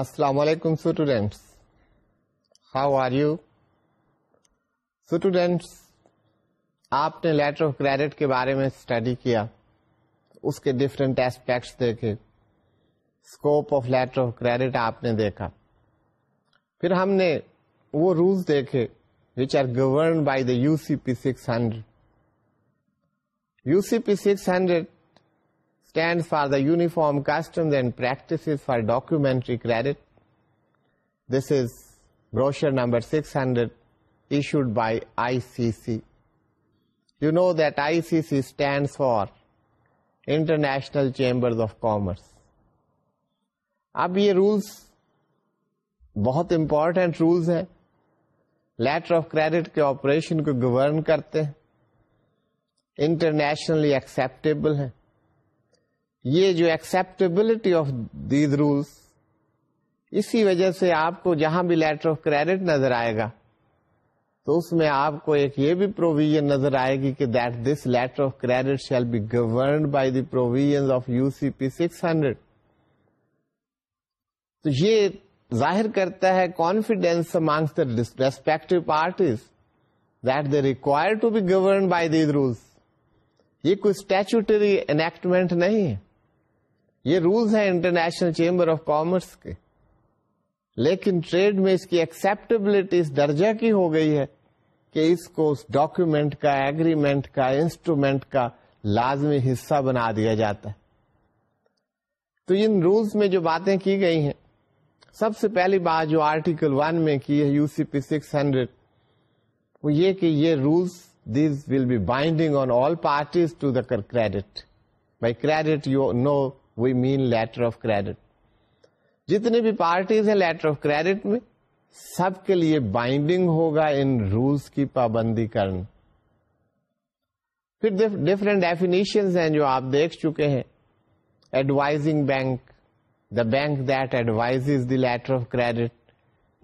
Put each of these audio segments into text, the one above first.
السلام علیکم students how are you students آپ نے لیٹر آف کریڈٹ کے بارے میں اسٹڈی کیا اس کے ڈفرینٹ ایسپیکٹس دیکھے scope of letter of credit آپ نے دیکھا پھر ہم نے وہ رولس دیکھے which are govern by the U C P six hundred U C P six hundred stand for the uniform customs and practice for documentary credit this is brochure number six hundred issued by I C C you know that I C C stand for international chamber of commerce اب یہ rules بہت important rules ہیں letter of credit کے operation کو govern کرتے ہیں internationally ایکسپٹبل ہیں یہ جو ایکسپٹیبلٹی آف دیز رولس اسی وجہ سے آپ کو جہاں بھی لیٹر آف کریڈٹ نظر آئے گا تو اس میں آپ کو ایک یہ بھی پروویژن نظر آئے گی کہ that this letter of credit shall be governed by the provision of U C P six hundred تو یہ ظاہر کرتا ہے confidence among respect parties that they require to be governed by these rules یہ کوئی اسٹیچوٹری انیکٹمنٹ نہیں ہے یہ رولز ہیں انٹرنیشنل چیمبر آف کامرس کے لیکن ٹریڈ میں اس کی ایکسپٹیبلٹی اس درجہ کی ہو گئی ہے کہ اس کو اس ڈاکیومینٹ کا ایگریمنٹ کا انسٹرومینٹ کا لازمی حصہ بنا دیا جاتا ہے تو ان رولز میں جو باتیں کی گئی ہیں سب سے پہلی بات جو آرٹیکل ون میں کی ہے U C P six hundred وہ یہ کہ یہ rules these will be binding on all parties to the credit by credit you know we mean letter of credit جتنی بھی پارٹیز ہیں لیٹر آف کریڈٹ میں سب کے لیے بائنڈنگ ہوگا ان رولس کی پابندی کرنے ڈفرینٹ ڈیفینیشن جو آپ دیکھ چکے ہیں advising bank the bank that advise is letter of credit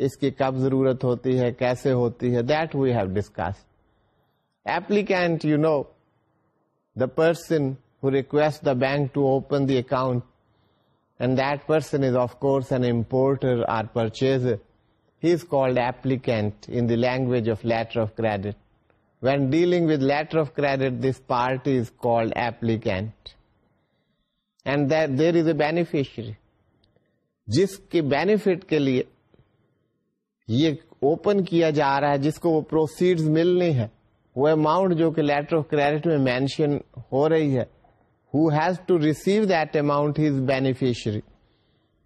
اس کی کب ضرورت ہوتی ہے کیسے ہوتی ہے that we have discuss applicant you know the person who requests the bank to open the account and that person is of course an importer or purchaser, he is called applicant in the language of letter of credit. When dealing with letter of credit, this party is called applicant. And that there is a beneficiary. جس کے benefit کے لیے یہ open کیا جا رہا ہے جس کو وہ پروسیڈ ملنی ہے وہ اماؤنٹ جو کہ لیٹر آف کریڈٹ میں مینشن ہو رہی ہے who has to receive that amount has beneficiary.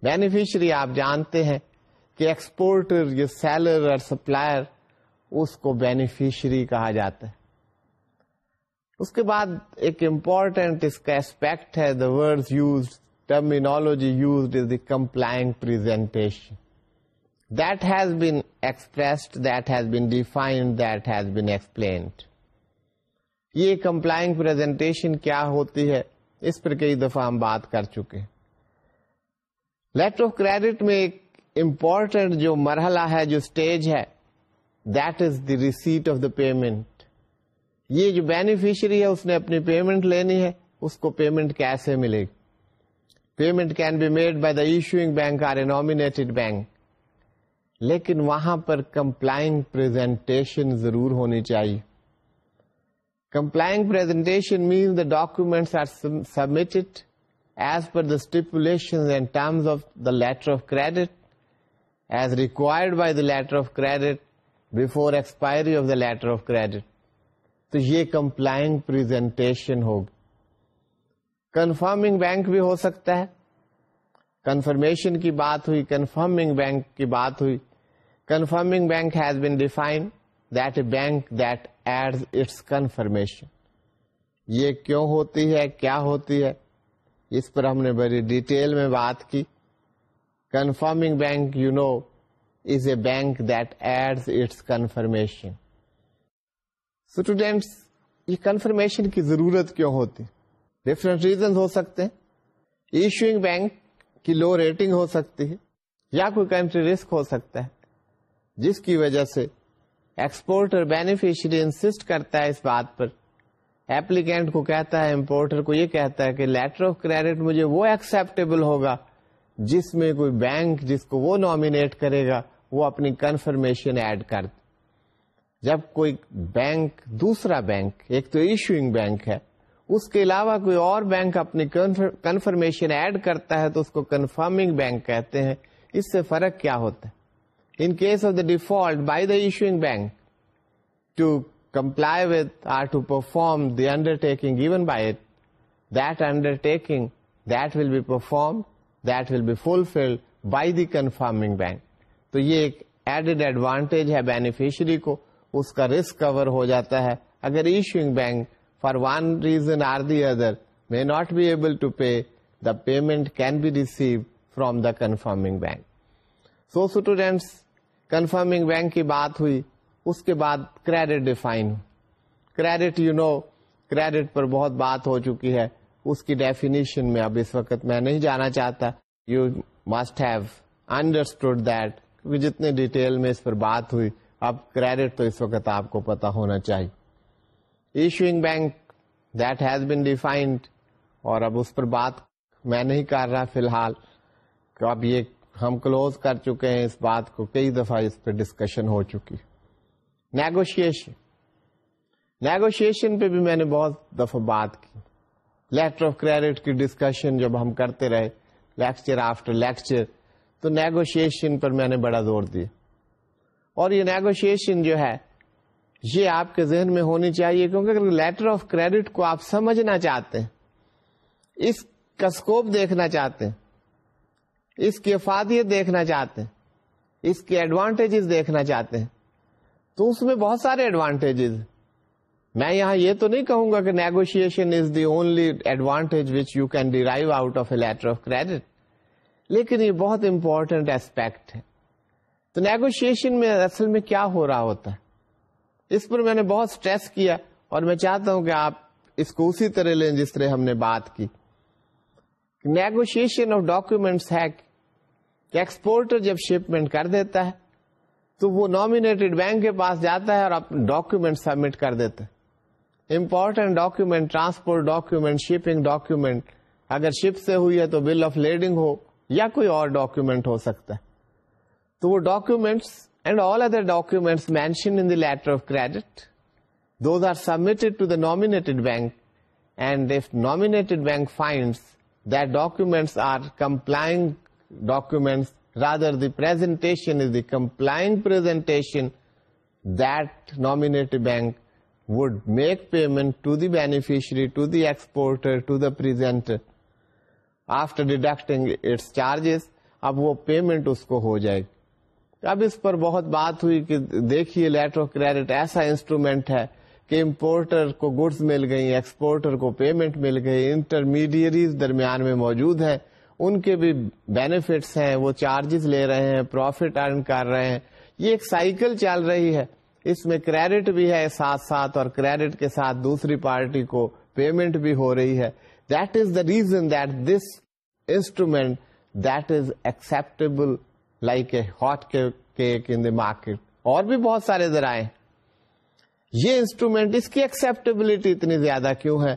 Beneficiary آپ جانتے ہیں کہ ایکسپورٹر سیلر اور سپلائر اس کو بینیفیشری کہا جاتا ہے اس کے بعد ایک امپورٹینٹ اس کا اسپیکٹ ہے the word use terminology use is the complying presentation that has been expressed that has been defined that has been explained یہ کمپلائنگ پرزینٹیشن کیا ہوتی ہے اس پر کئی دفعہ ہم بات کر چکے لیٹر آف کریڈٹ میں ایک امپورٹنٹ جو مرحلہ ہے جو اسٹیج ہے that is the receipt of the payment یہ جو بینیفیشری ہے اس نے اپنی پیمنٹ لینی ہے اس کو پیمنٹ کیسے ملے گی payment can be made by the issuing bank or a named bank لیکن وہاں پر کمپلائنگ پریزنٹیشن ضرور ہونی چاہیے means documents submit as per the step credit as required by the letter of credit before expiry of the letter of credit تو یہ complying ہوگا confirming bank بھی ہو سکتا ہے کنفرمیشن کی بات ہوئی کنفرمنگ بینک کی بات ہوئی confirming bank has been defined bank that adds its confirmation یہ کیوں ہوتی ہے کیا ہوتی ہے اس پر ہم نے بڑی ڈیٹیل میں بات کی confirming bank you know is a bank that add its confirmation students یہ کنفرمیشن کی ضرورت کیوں ہوتی ڈفرینٹ ریزن ہو سکتے ہیں ایشوئنگ بینک کی لو ریٹنگ ہو سکتی ہے یا کوئی کنٹری رسک ہو سکتا ہے جس کی وجہ سے ایکسپورٹر بینیفیشری انسٹ کرتا ہے اس بات پر اپلیکینٹ کو کہتا ہے امپورٹر کو یہ کہتا ہے کہ لیٹر آف کریڈٹ مجھے وہ ایکسپٹیبل ہوگا جس میں کوئی بینک جس کو وہ نامنیٹ کرے گا وہ اپنی کنفرمیشن ایڈ کر جب کوئی بینک دوسرا بینک ایک تو ایشوئنگ بینک ہے اس کے علاوہ کوئی اور بینک اپنی کنفرمیشن ایڈ کرتا ہے تو اس کو کنفرمنگ بینک کہتے ہیں اس سے فرق کیا ہوتا ہے default by the issuing bank to comply with under taking even by undertaking will be perform that will be fulfilled by the confirming bank تو یہ ایک ایڈیڈ ایڈوانٹیج ہے بینیفیشری کو اس کا رسک کور ہو جاتا ہے اگر issuing bank for one reason or the other may not be able to pay the payment can be receive from the confirming bank so students confirming bank کی بات ہوئی اس کے بعد credit define credit you know credit پر بہت بات ہو چکی ہے اس کی ڈیفینیشن میں اب اس وقت میں نہیں جانا چاہتا you must have understood that جتنے ڈیٹیل میں اس پر بات ہوئی اب کریڈٹ تو اس وقت آپ کو پتا ہونا چاہیے issuing bank that has been defined اور اب اس پر بات میں نہیں کر رہا فی الحال اب یہ ہم کلوز کر چکے ہیں اس بات کو کئی دفعہ اس پہ ڈسکشن ہو چکی نیگوشیشن نیگوشیشن پہ بھی میں نے بہت دفعہ بات کی لیٹر آف کریڈٹ کی ڈسکشن جب ہم کرتے رہے لیکچر آفٹر لیکچر تو نیگوشیشن پر میں نے بڑا زور دیا اور یہ نیگوشیشن جو ہے یہ آپ کے ذہن میں ہونی چاہیے کیونکہ لیٹر آف کریڈٹ کو آپ سمجھنا چاہتے ہیں اس کا اسکوپ دیکھنا چاہتے ہیں اس کی افادیت دیکھنا چاہتے ہیں اس کے ایڈوانٹیجز دیکھنا چاہتے ہیں تو اس میں بہت سارے ایڈوانٹیجز میں یہاں یہ تو نہیں کہوں گا کہ negotiation is the only advantage which you can derive out of a letter of credit لیکن یہ بہت امپورٹنٹ ایسپیکٹ ہے تو نیگوشیشن میں اصل میں کیا ہو رہا ہوتا ہے اس پر میں نے بہت سٹریس کیا اور میں چاہتا ہوں کہ آپ اس کو اسی طرح لیں جس طرح ہم نے بات کی نیگوشیشن آف ڈاکومینٹس ہے کہ ایکسپورٹر جب شپمنٹ کر دیتا ہے تو وہ نامینیٹڈ بینک کے پاس جاتا ہے اور ڈاکومینٹ سبمٹ کر دیتا ہے document document document transport shipping اگر شپ سے ہوئی ہے تو بل آف لیڈنگ ہو یا کوئی اور ڈاکومینٹ ہو سکتا ہے تو وہ documents and all other documents mention in letter of credit those are submitted to the named bank and if named bank finds that documents are complying documents, rather the presentation is the complying presentation that nominated bank would make payment to the beneficiary, to the exporter, to the presenter after deducting its charges, اب وہ payment اس کو ہو جائے گی اب اس پر بہت بات ہوئی کہ دیکھیے لیٹر آف کریڈٹ ایسا انسٹرومینٹ ہے کہ امپورٹر کو گڈس مل گئی ایکسپورٹر کو پیمنٹ مل گئی انٹرمیڈیریز درمیان میں موجود ہیں ان کے بھی بینیفٹس ہیں وہ چارجز لے رہے ہیں پروفٹ ارن کر رہے ہیں یہ ایک سائیکل چل رہی ہے اس میں کریڈٹ بھی ہے ساتھ ساتھ اور کریڈٹ کے ساتھ دوسری پارٹی کو پیمنٹ بھی ہو رہی ہے that is the reason that this instrument that is acceptable like a hot cake in the market اور بھی بہت سارے ذرائع یہ انسٹرومینٹ اس کی ایکسپٹیبلٹی اتنی زیادہ کیوں ہے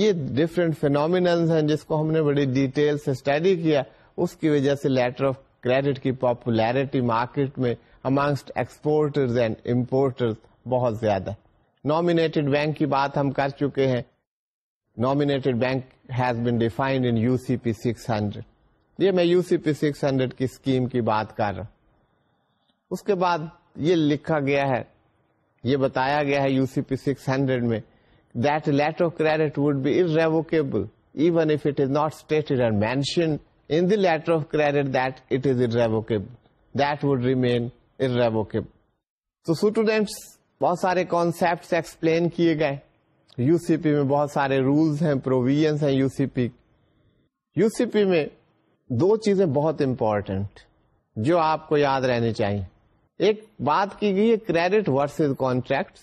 یہ ڈفرینٹ فینو ہیں جس کو ہم نے بڑی ڈیٹیل سے اسٹڈی کیا اس کی وجہ سے لیٹر آف کریڈٹ کی پاپولیرٹی مارکیٹ میں امانگسٹ اینڈ امپورٹرز بہت زیادہ نامڈ بینک کی بات ہم کر چکے ہیں named bank has been defined in U C P six hundred یہ میں U C P six hundred کی اسکیم کی بات کر رہا ہوں اس کے بعد یہ لکھا گیا ہے یہ بتایا گیا ہے U C P six hundred میں that letter of credit would be irrevocable even if it is not state and mention letter of credit that it is irrevocable that would remain ار تو اسٹوڈینٹس بہت سارے concept explain کیے گئے you C P میں بہت سارے rules ہیں provisions ہیں U C P U C P میں دو چیزیں بہت امپورٹینٹ جو آپ کو یاد رہنی چاہیے ایک بات کی گئی ہے کریڈٹ ورسز کانٹریکٹ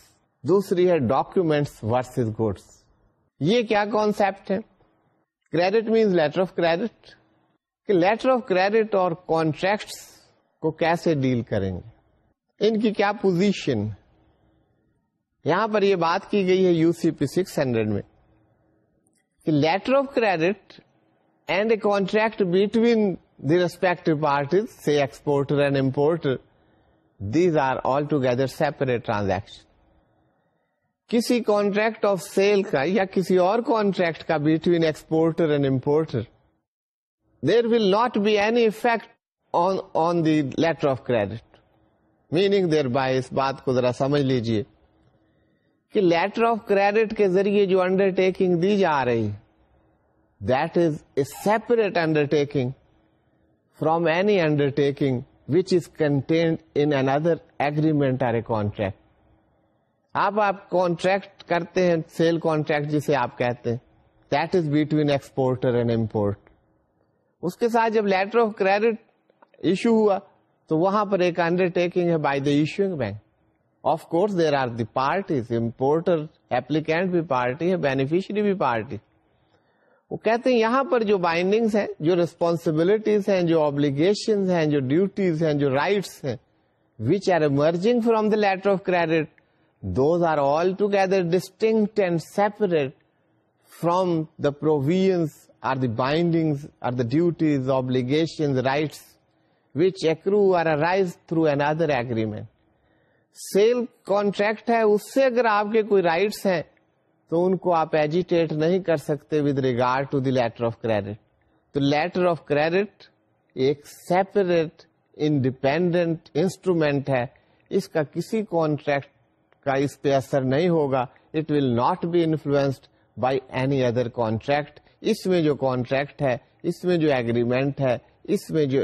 دوسری ہے ڈاکومینٹس ورسز گوڈس یہ کیا کانسیپٹ ہے credit means letter of credit کہ لیٹر آف کریڈٹ اور کانٹریکٹس کو کیسے ڈیل کریں گے ان کی کیا پوزیشن یہاں پر یہ بات کی گئی ہے U C P six hundred میں کہ letter of credit and a contract between the respect parties سے exporter and importer these are altogether separate transaction کسی کانٹریکٹ آف سیل کا یا کسی اور کانٹریکٹ کا between exporter and importer there will not be any effect on the letter of credit meaning thereby اس بات کو ذرا سمجھ لیجیے کہ لیٹر آف کریڈٹ کے ذریعے جو انڈر ٹیکنگ دی جا رہی that is a separate undertaking from any undertaking آپ کانٹریکٹ کرتے ہیں سیل کانٹریکٹ جسے آپ کہتے ہیں that is between exporter and import اس کے ساتھ جب لیٹر آف کریڈٹ ایشو ہوا تو وہاں پر ایک انڈر ٹیکنگ ہے by the issuing bank of course there are the parties importer applicant بھی پارٹی ہے بینیفیشری بھی پارٹی وہ کہتے ہیں یہاں پر جو بائنڈنگس ہیں جو ریسپانسبلٹیز ہیں جو آبلیگیشن ہیں جو ڈیوٹیز ہیں جو رائٹس ہیں which are emerging from the letter of credit those are altogether distinct and separate from the provision are the binding or the duties obligation rights which accrue or arise through an other agreement sale contract ہے اس سے اگر آپ کے کوئی rights ہیں تو ان کو آپ ایجیٹیٹ نہیں کر سکتے with regard to the letter of credit تو لیٹر آف کریڈٹ ایک سیپریٹ انڈیپینڈنٹ انسٹرومینٹ ہے اس کا کسی کانٹریکٹ کا اس پہ اثر نہیں ہوگا it will not be influenced by any other contract اس میں جو کانٹریکٹ ہے اس میں جو ایگریمنٹ ہے اس میں جو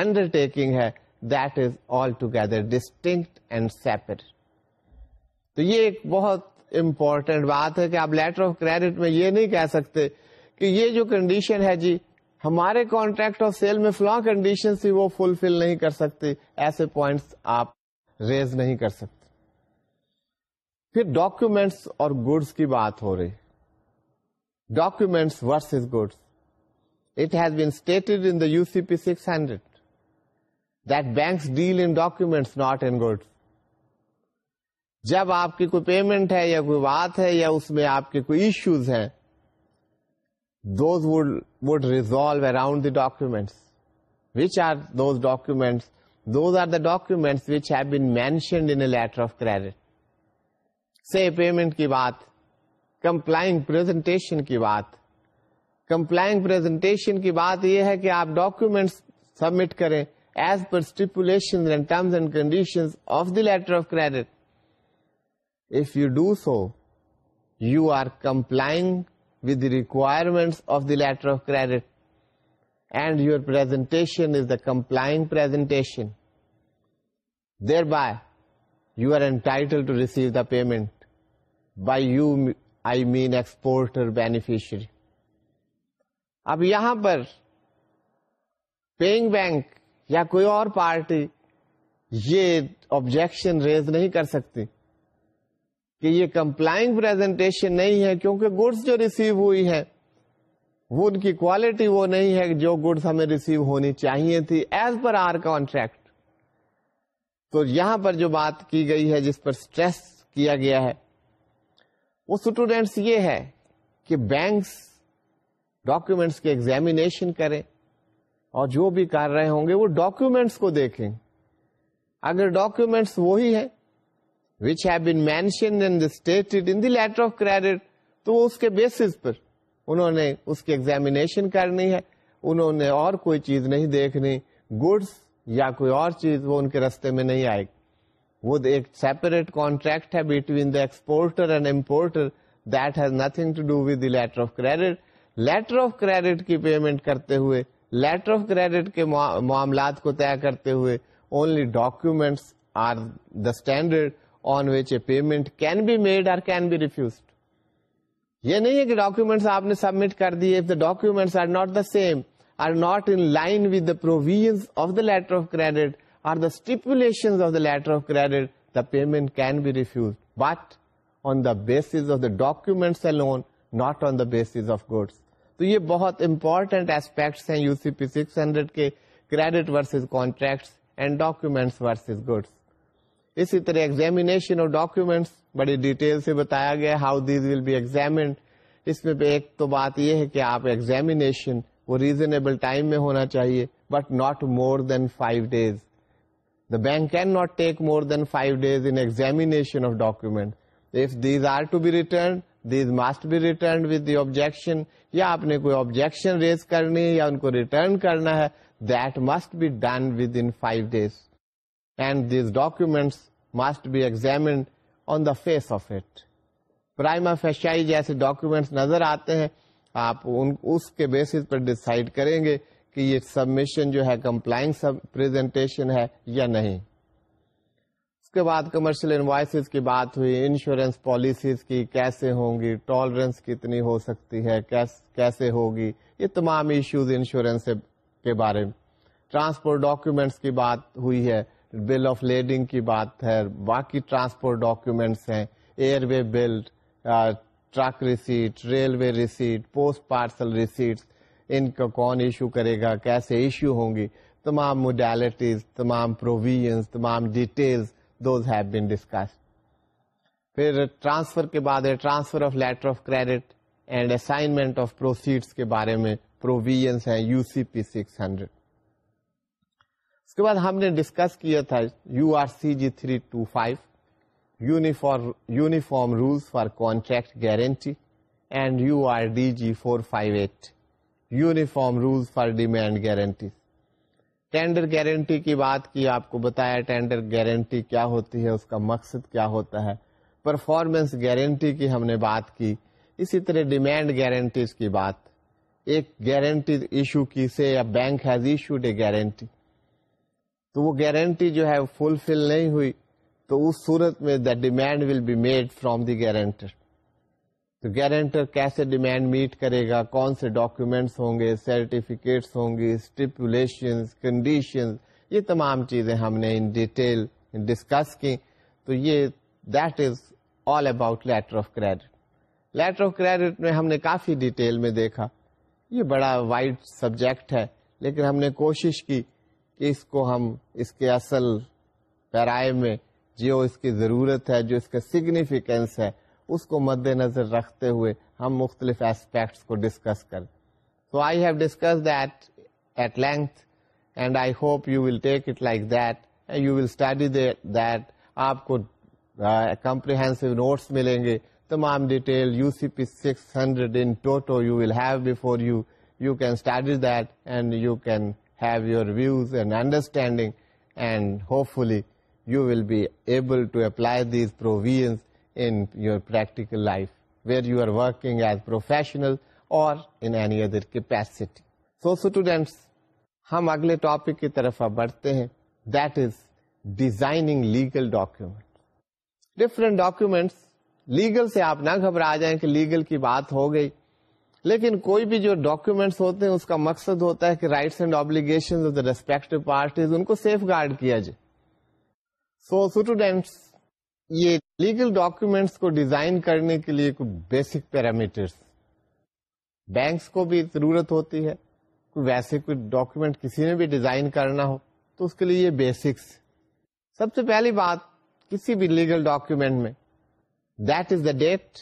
انڈر ٹیکنگ ہے that is altogether distinct and separate تو یہ ایک بہت امپورٹنٹ بات ہے کہ آپ لیٹر آف کریڈٹ میں یہ نہیں کہہ سکتے کہ یہ جو کنڈیشن ہے جی ہمارے کانٹریکٹ آف سیل میں فلاں کنڈیشن وہ فلفل نہیں کر سکتے ایسے پوائنٹس آپ ریز نہیں کر سکتے پھر ڈاکومینٹس اور گڈس کی بات ہو رہی documents versus is goods it has been stated in the U C P six hundred that banks deal in documents not in goods جب آپ کی کوئی پیمنٹ ہے یا کوئی بات ہے یا اس میں آپ کے کوئی ایشوز ہیں the documents which those documents those are the documents mentioned letter of credit سے پیمنٹ کی بات کمپلائنگ کہ آپ ڈاکومینٹس سبمٹ کریں as per letter of credit so you are complying with of credit and your of is and your presentation is the complying entitled to receive the payment by you I mean exporter beneficiary اب یہاں پر paying bank یا کوئی اور party یہ objection raise نہیں کر سکتی کہ یہ کمپلائنگ پریزنٹیشن نہیں ہے کیونکہ گڈس جو ریسیو ہوئی ہے وہ ان کی کوالٹی وہ نہیں ہے جو گڈس ہمیں ریسیو ہونی چاہیے تھی ایز پر آر کانٹریکٹ تو یہاں پر جو بات کی گئی ہے جس پر اسٹریس کیا گیا ہے وہ اسٹوڈینٹس یہ ہے کہ بینکس ڈاکیومینٹس کے ایگزامیشن کریں اور جو بھی کر رہے ہوں گے وہ ڈاکومینٹس کو دیکھیں اگر ڈاکومینٹس وہی ہے which have mention of credit تو اس کے بیسس پر انہوں نے اس کی ایگزامینیشن کرنی ہے انہوں نے اور کوئی چیز نہیں دیکھنی گڈس یا کوئی اور چیز وہ ان کے رستے میں نہیں آئے گی وہ ایک سیپریٹ کانٹریکٹ ہے between the exporter and importer that has nothing letter of credit letter of credit کی پیمنٹ کرتے ہوئے لیٹر آف کریڈٹ کے معاملات کو طے کرتے ہوئے only documents are the standard on which a payment can be made or can be refused یہ نہیں ہے کہ ڈاکومینٹس آپ نے سبمٹ کر دیے documents with the provision of the letter of credit or the stipulation of the letter of credit the payment can be refuse but on the base of the loan not on the base of goods تو یہ بہت important aspects U C P six hundred کے credit versus contracts and documents goods اسی طرح examination of documents بڑی detail سے بتایا گیا how these will be exam اس میں ایک تو بات یہ ہے کہ آپ ایگزامیشن وہ ریزنیبل ٹائم میں ہونا چاہیے but not more than five days the bank can not take more than five days in examination of document these are to be return these must be return with the objection یا آپ نے کوئی objection raise کرنی ہے یا ان کو return کرنا ہے that must be done within five days and these documents must be the face of it Prima facie جیسے documents نظر آتے ہیں آپ اس کے basis پر decide کریں گے کہ یہ submission جو ہے کمپلائنگ ہے یا نہیں اس کے بعد کمرشل انوائسز کی بات ہوئی انشورنس پالیسیز کیسے ہوں گی ٹالرنس کتنی ہو سکتی ہے کیسے ہوگی یہ تمام ایشوز انشورنس کے بارے میں ٹرانسپورٹ ڈاکیومینٹس کی بات ہوئی ہے بل آف لیڈنگ کی بات ہے باقی ٹرانسپورٹ ڈاکیومینٹس ہیں air waybill truck receipt railway receipt post parcel receipt ان کا کون ایشو کرے گا کیسے ایشو ہوں گی تمام موڈیلٹیز تمام پروویژ تمام ڈیٹیل ڈسکس پھر ٹرانسفر کے بعد ہے transfer of letter of credit and assignment of proceed کے بارے میں پروویژنس ہیں U C P six hundred اس کے بعد ہم نے ڈسکس کیا تھا U R C G three two five uniform rules for contract guarantee and U R D G four five eight uniform rules for demand guarantee tender guarantee کی بات کی آپ کو بتایا ٹینڈر گارنٹی کیا ہوتی ہے اس کا مقصد کیا ہوتا ہے پرفارمنس گارنٹی کی ہم نے بات کی اسی طرح ڈیمینڈ گارنٹیز کی بات ایک گارنٹی ایشو کی سے یا bank has issued a guarantee تو وہ گارنٹی جو ہے فلفل نہیں ہوئی تو اس صورت میں the demand will be made from the guarantor تو گارنٹر کیسے ڈیمانڈ میٹ کرے گا کون سے ڈاکیومینٹس ہوں گے سرٹیفکیٹس ہوں گے اسٹیپولیشن کنڈیشنز یہ تمام چیزیں ہم نے ان ڈیٹیل ڈسکس کی تو یہ that is all about letter of credit letter of credit میں ہم نے کافی ڈیٹیل میں دیکھا یہ بڑا وائڈ سبجیکٹ ہے لیکن ہم نے کوشش کی کہ اس کو ہم اس کے اصل پیرائے میں جو اس کی ضرورت ہے جو اس کا سگنیفیکینس ہے اس کو مد نظر رکھتے ہوئے ہم مختلف اسپیکٹس کو ڈسکس کریں so I have discuss that at length and I hope you will take it like that you will study that آپ کو کمپریہنسو نوٹس ملیں گے تمام detail U C P six hundred in toto you will have before you you can study that and you can be able to apply these provision in practical life where you are working as professional or any other capacity so students ہم اگلے topic کی طرف اب بڑھتے ہیں that is designing legal document different documents legal سے آپ نہ گھبرا جائیں کہ لیگل کی بات ہو گئی لیکن کوئی بھی جو ڈاکومینٹس ہوتے ہیں اس کا مقصد ہوتا ہے کہ رائٹس اینڈ آبلیگیشن پارٹیز ان کو سیف گارڈ کیا جائے سو اسٹوڈینٹس یہ لیگل ڈاکومینٹس کو ڈیزائن کرنے کے لیے کوئی بیسک پیرامیٹر بینکس کو بھی ضرورت ہوتی ہے کوئی ویسے کوئی ڈاکومینٹ کسی نے بھی ڈیزائن کرنا ہو تو اس کے لیے یہ بیسکس سب سے پہلی بات کسی بھی لیگل ڈاکیومینٹ میں that is the date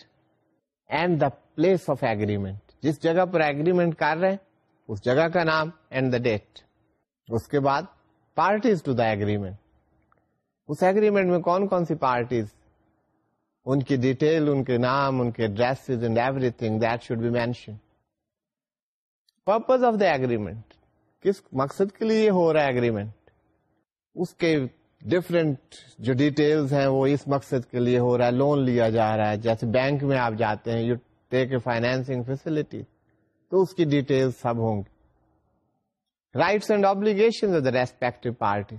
and the place of agreement جس جگہ پر اگریمنٹ کر رہے اس جگہ کا نام اینڈ دا ڈیٹ اس کے بعد پارٹیز ٹو دا ایگریمنٹ اس ایگریمنٹ میں کون کون سی پارٹیز ان کی ڈیٹیل ان ان کے کے نام and everything that should be mention purpose of the agreement کس مقصد کے لیے ہو رہا ہے اگریمنٹ اس کے ڈفرینٹ جو ڈیٹیل ہیں وہ اس مقصد کے لیے ہو رہا ہے لون لیا جا رہا ہے جیسے بینک میں آپ جاتے ہیں یو فائنینسنگ فیسلٹی تو اس کی ڈیٹیل سب ہوں گی rights and obligation respective parties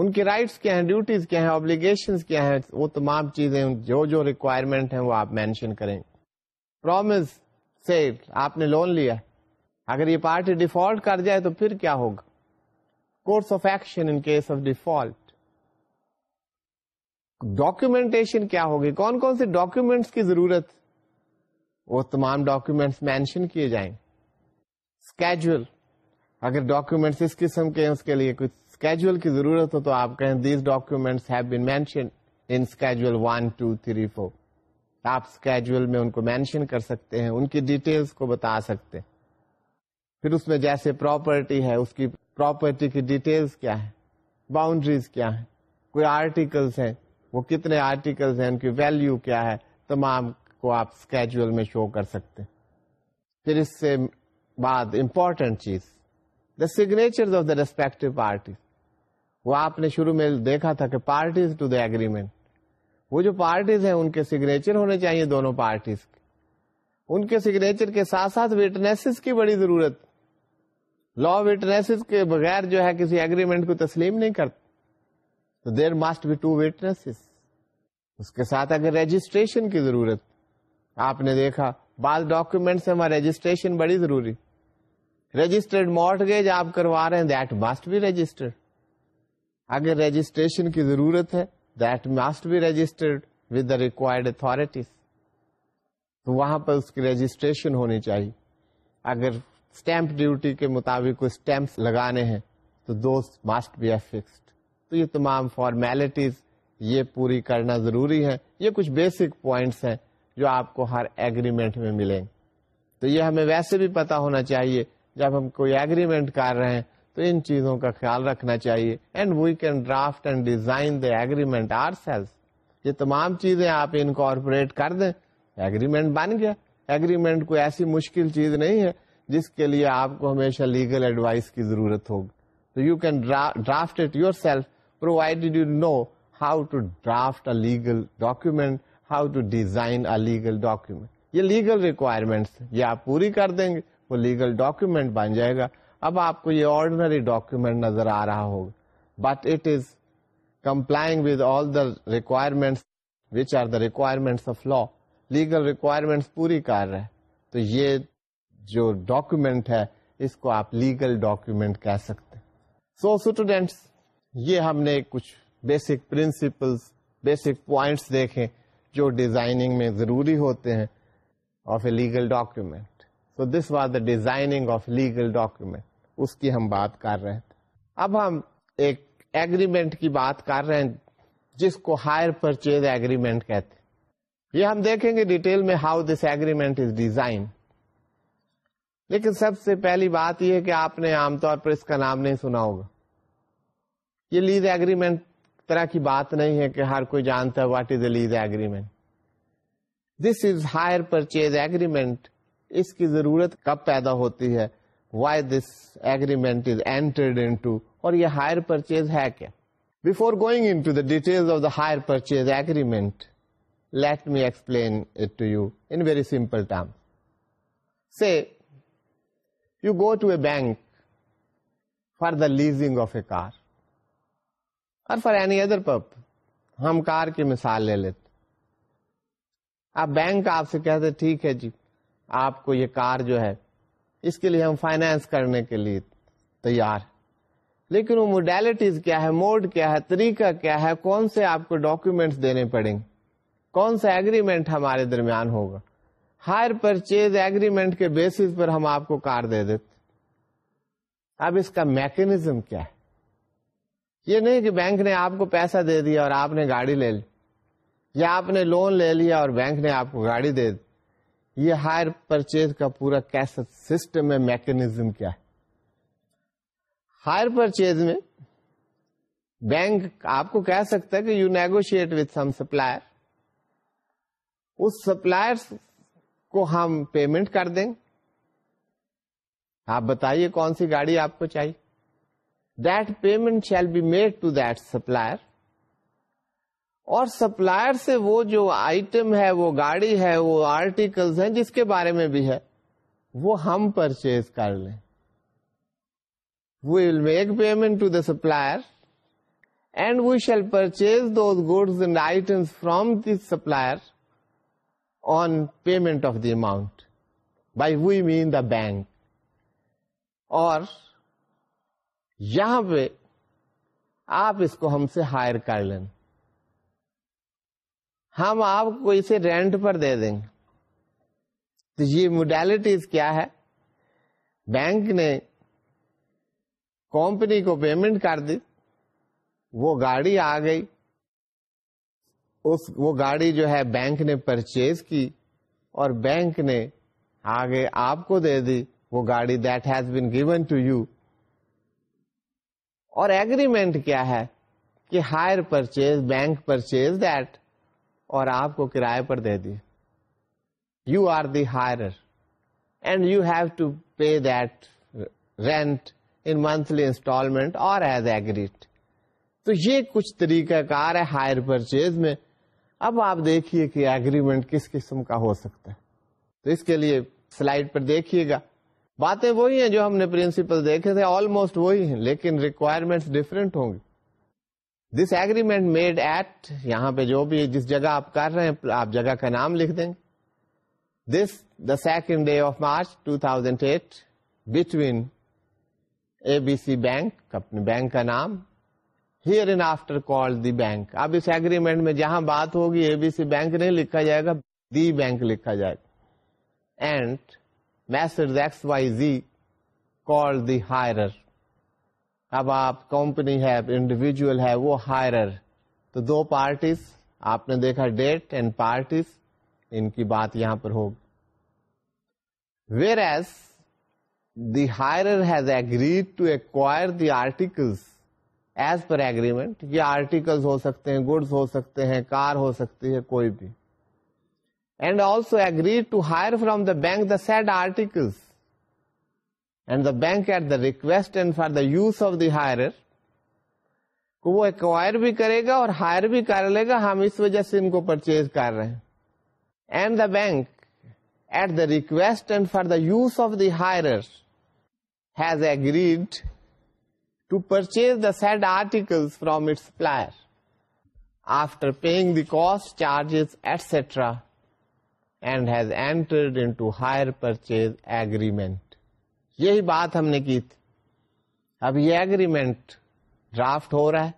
ان کی رائٹس کیا ہیں ڈیوٹیز کیا ہیں آبلیگیشن کیا ہیں وہ تمام چیزیں جو جو ریکوائرمنٹ ہیں وہ آپ مینشن کریں گے پرومس سیو آپ نے لون لیا اگر یہ پارٹی ڈیفالٹ کر جائے تو پھر کیا ہوگا course of action in case of default documentation کیا ہوگی کون کون سے ڈاکومینٹس کی ضرورت وہ تمام مینشن کیے جائیں اسکیجل اگر ڈاکیومینٹس اس قسم کے اس کے لیے کچھ کی ضرورت ہو تو آپ کہیں these have been mention in schedule میں ان کو مینشن کر سکتے ہیں ان کی ڈیٹیلس کو بتا سکتے پھر اس میں جیسے پراپرٹی ہے اس کی پراپرٹی کی ڈیٹیلس کیا ہے باؤنڈریز کیا ہیں کوئی آرٹیکلس ہیں وہ کتنے آرٹیکلس ہیں ان کی ویلو کیا ہے تمام کو آپ اسکیجل میں شو کر سکتے پھر اس سے بعد امپورٹینٹ چیز دا سگنیچر وہ آپ نے شروع میں دیکھا تھا کہ پارٹیز ٹو دا اگریمنٹ وہ جو پارٹیز ہیں ان کے سگنیچر ہونے چاہیے دونوں پارٹیز کے ان کے سگنیچر کے ساتھ ساتھ ویٹنیس کی بڑی ضرورت لا ویٹنیس کے بغیر جو ہے کسی اگریمنٹ کو تسلیم نہیں کرتا تو there must be two witnesses اس کے ساتھ اگر رجسٹریشن کی ضرورت آپ نے دیکھا بعض ڈاکومینٹس ہمارا رجسٹریشن بڑی ضروری رجسٹرڈ مارٹ گیج آپ کروا رہے ہیں دیٹ مسٹ رجسٹرڈ اگر رجسٹریشن کی ضرورت ہے that must be registered with the required authorities تو وہاں پر اس کی رجسٹریشن ہونی چاہیے اگر اسٹیمپ ڈیوٹی کے مطابق کوئی اسٹیمپس لگانے ہیں تو دوست بی فکسڈ تو یہ تمام فارمیلٹیز یہ پوری کرنا ضروری ہے یہ کچھ بیسک پوائنٹس ہیں جو آپ کو ہر ایگریمنٹ میں ملیں تو یہ ہمیں ویسے بھی پتا ہونا چاہیے جب ہم کوئی ایگریمنٹ کر رہے ہیں تو ان چیزوں کا خیال رکھنا چاہیے and and we can draft design the agreement or sales یہ تمام چیزیں آپ ان کر دیں ایگریمنٹ بن گیا ایگریمنٹ کوئی ایسی مشکل چیز نہیں ہے جس کے لیے آپ کو ہمیشہ لیگل ایڈوائس کی ضرورت ہوگی تو you can draft it yourself provided you know how to draft a legal document how to design a legal document یہ لیگل ریکوائرمنٹس یہ آپ پوری کر دیں گے وہ لیگل ڈاکیومینٹ بن جائے گا اب آپ کو یہ آرڈینری ڈاکیومینٹ نظر آ رہا ہوگا but it is complying with all the requirements which are the requirements of law legal requirements پوری کر رہے تو یہ جو ڈاکومینٹ ہے اس کو آپ لیگل ڈاکیومینٹ کہہ سکتے سو اسٹوڈینٹس یہ ہم نے کچھ بیسک پرنسپلس بیسک پوائنٹس دیکھے جو ڈیزائننگ میں ضروری ہوتے ہیں of a legal document this was the designing of legal document اس کی ہم بات کر رہے تھے اب ہم ایک ایگریمنٹ کی بات کر رہے ہیں جس کو ہائر پرچیز ایگریمنٹ کہتے ہیں یہ ہم دیکھیں گے ڈیٹیل میں how this agreement is design لیکن سب سے پہلی بات یہ ہے کہ آپ نے عام طور پر اس کا نام نہیں سنا ہوگا یہ لیز ایگریمنٹ طرح کی بات نہیں ہے کہ ہر کوئی جانتا ہے what is a lease agreement this is hire purchase agreement اس کی ضرورت کب پیدا ہوتی ہے why this agreement is entered in اور یہ ہائر پرچیز ہے کیا before going into the detail of the hire purchase agreement let me explain it to you in very simple term سے you go to a bank for the leasing of a car or for any other ہم car کی مثال لے لیتے آپ bank آپ سے کہتے ٹھیک ہے جی آپ کو یہ کار جو ہے اس کے لیے ہم فائنینس کرنے کے لیے تیار لیکن وہ موڈیلٹیز کیا ہے موڈ کیا ہے طریقہ کیا ہے کون سے آپ کو ڈاکیومینٹس دینے پڑیں گے کون سا ایگریمنٹ ہمارے درمیان ہوگا ہائر پرچیز ایگریمنٹ کے بیسس پر ہم آپ کو کار دے دیتے اب اس کا میکنیزم کیا ہے یہ نہیں کہ بینک نے آپ کو پیسہ دے دیا اور آپ نے گاڑی لے لی یا آپ نے لون لے لیا اور بینک نے آپ کو گاڑی دے دی یہ ہائر پرچیز کا پورا کیسا سسٹم ہے میکنیزم کیا ہے ہائر پرچیز میں بینک آپ کو کہہ سکتا ہے کہ you negotiate with some supplier us supplier کو ہم پیمنٹ کر دیں آپ بتائیے کون سی گاڑی آپ کو چاہیے payment payment shall be made to supplier اور سپلائر سے وہ جو آئٹم ہے وہ گاڑی ہے وہ آرٹیکل جس کے بارے میں بھی ہے وہ ہم پرچیز کر لیں we will make payment to the supplier and we shall purchase those goods and item from the supplier on payment of the amount by we mean the bank اور یہاں پہ آپ اس کو ہم سے ہائر کر لیں ہم آپ کو اسے رینٹ پر دے دیں گے تو یہ موڈیلٹیز کیا ہے بینک نے کمپنی کو پیمنٹ کر دی وہ گاڑی آ گئی اس وہ گاڑی جو ہے بینک نے پرچیز کی اور بینک نے آگے آپ کو دے دی وہ گاڑی that has been given to you اور ایگریمنٹ کیا ہے کہ hire purchase bank purchase that اور آپ کو کرایہ پر دے you are the hire and you have to pay that rent in monthly installment or as agreed تو یہ کچھ طریقہ کار ہے ہائر پرچیز میں اب آپ دیکھیے کہ ایگریمنٹ کس قسم کا ہو سکتا ہے تو اس کے لیے سلائڈ پر دیکھیے گا باتیں وہی ہیں جو ہم نے پرنسپل دیکھے تھے آلموسٹ وہی ہیں لیکن ریکوائرمنٹ ڈفرینٹ ہوں گی دس ایگریمنٹ میڈ ایٹ یہاں پہ جو بھی جس جگہ آپ کر رہے ہیں آپ جگہ کا نام لکھ دیں گے بینک اپنے بینک کا نام hereinafter call the bank اب اس ایگریمنٹ میں جہاں بات ہوگی اے بی سی بینک نہیں لکھا جائے گا دی بینک لکھا جائے گا and messrs X Y Z the hirer اب آپ کمپنی ہے انڈیویجل ہے وہ ہائرر تو دو پارٹیز آپ نے دیکھا ڈیٹ اینڈ پارٹیز ان کی بات یہاں پر ہوگی whereas the hirer has agreed to acquire the article as per agreement یہ آرٹیکل ہو سکتے ہیں گڈس ہو سکتے ہیں کار ہو سکتی ہے کوئی بھی and also agreed to hire from the bank the said article bank at the request for the use of the hirer کو وہ ایکوائر بھی کرے گا اور ہائر بھی کر لے گا ہم اس وجہ سے ان کو پرچیز کر رہے ہیں and the bank at the request and for the use of the hirer has agreed purchase the said article from its it after paying the cost charges etcetera بات ہم نے کی تھی اب یہ اگریمینٹ ڈرافٹ ہو رہا ہے